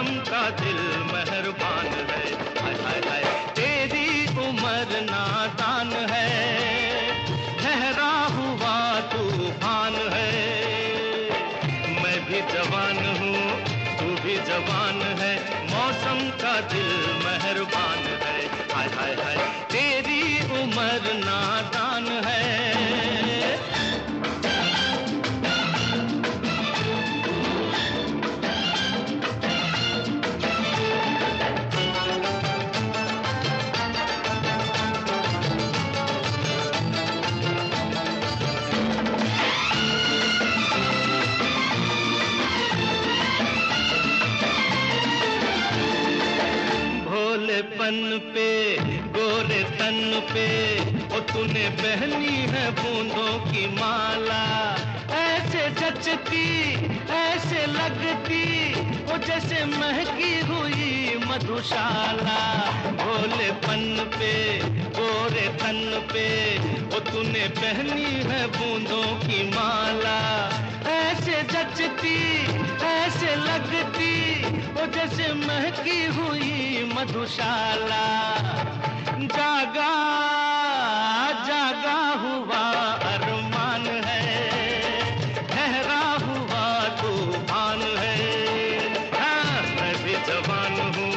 दिल मेहरबान है। हाय हाय। तेरी उम्र नादान है। ठहरा हुआ तूफ़ान है। मैं भी जवान हूँ, तू भी जवान है। मौसम का दिल मेहरबान भोलेपन पे, गोरे तन पे, ओ तूने पहनी है बूंदों की माला। ऐसे जचती, ऐसे लगती, ओ जैसे महकी हुई मधुशाला। भोलेपन पे, गोरे तन पे, ओ तूने पहनी है बूंदों की माला। ऐसे जचती ऐसे लगती वो जैसे महकी हुई मधुशाला। जागा जागा हुआ अरमान है ठहरा हुआ तूफ़ान है। हाँ, मैं भी जवान हूँ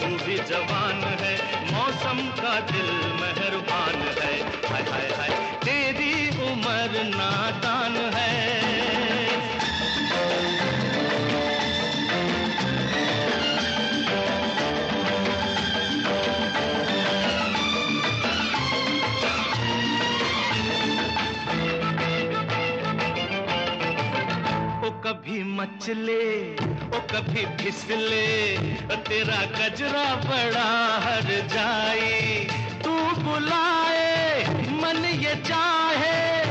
तू भी जवान मचले। ओ, कभी फिसले, तेरा गजरा बड़ा हर जाए। तू बुलाए, मन ये चाहे,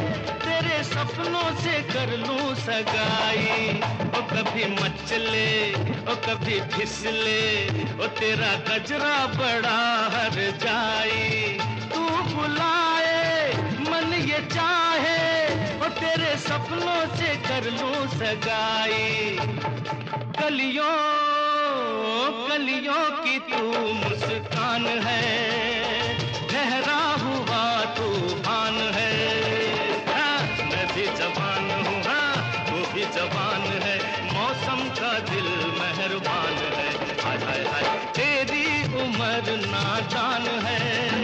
तेरे सपनों से कर लूँ सगाई। ओ, कभी मचले, ओ, कभी फिसले, ओ, तेरा गजरा बड़ा हर जाए। कर लूँ सगाई कलियों कलियों की तू मुस्कान है। ठहरा हुआ तूफ़ान है। हाँ, मैं भी जवान हूँ हाँ तू भी जवान है। मौसम का दिल मेहरबान है। हाय हाय हाय तेरी उम्र नादान है।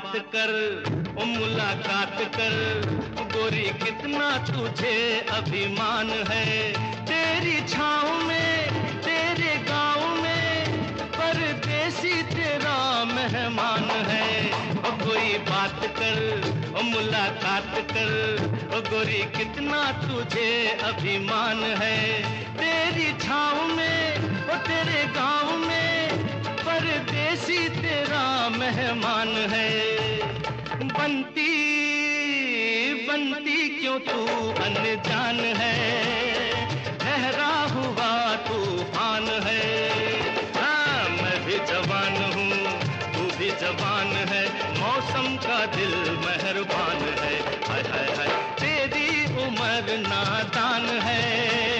बात कर, ओ मुलाकात कर। गोरी कितना तुझे अभिमान है। तेरी छाँव में, तेरे गाँव में, परदेसी तेरा मेहमान है। ओ कोई बात कर, ओ मुलाकात कर। ओ गोरी कितना तुझे अभिमान है। तेरी छाँव में, ओ तेरे गाँव में, परदेसी तेरा मेहमान है। बनती बनती क्यों तू अनजान है? ठहरा हुआ तूफ़ान है। हाँ मैं भी जवान हूँ, तू भी जवान है। मौसम का दिल मेहरबान है। हाय हाय हाय, तेरी उम्र नादान है।